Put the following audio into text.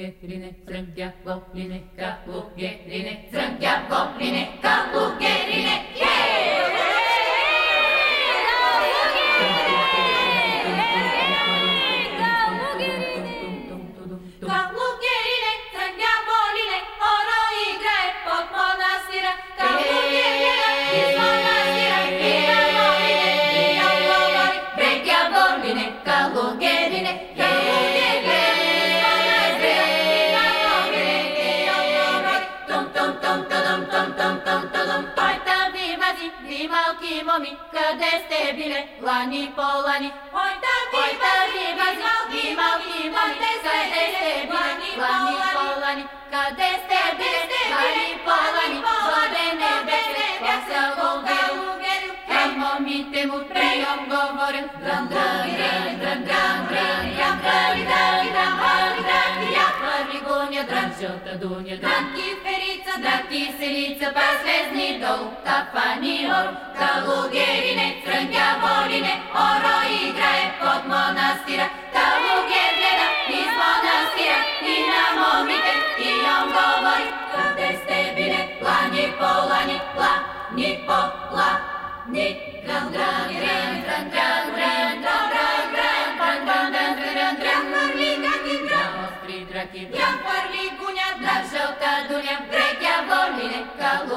Ugerine, Zrębia, Ka, Ka, viimasi, viimalki momi, къде сте биле, лани по лани, Hoita viimasi, viimalki momi, къде сте биле, лани по лани, къде сте биле, лани по лани, воде небесе, коса лугеру, към момите му прием говоря, драм драм драм драм драм драм, я прави драм драм прави драм, я първи гоня драм, жълта дуня драм, киферица драм, киселица, па слезни долу, раки. Ям първи гонят на жълта дуня, брегя волине, калу.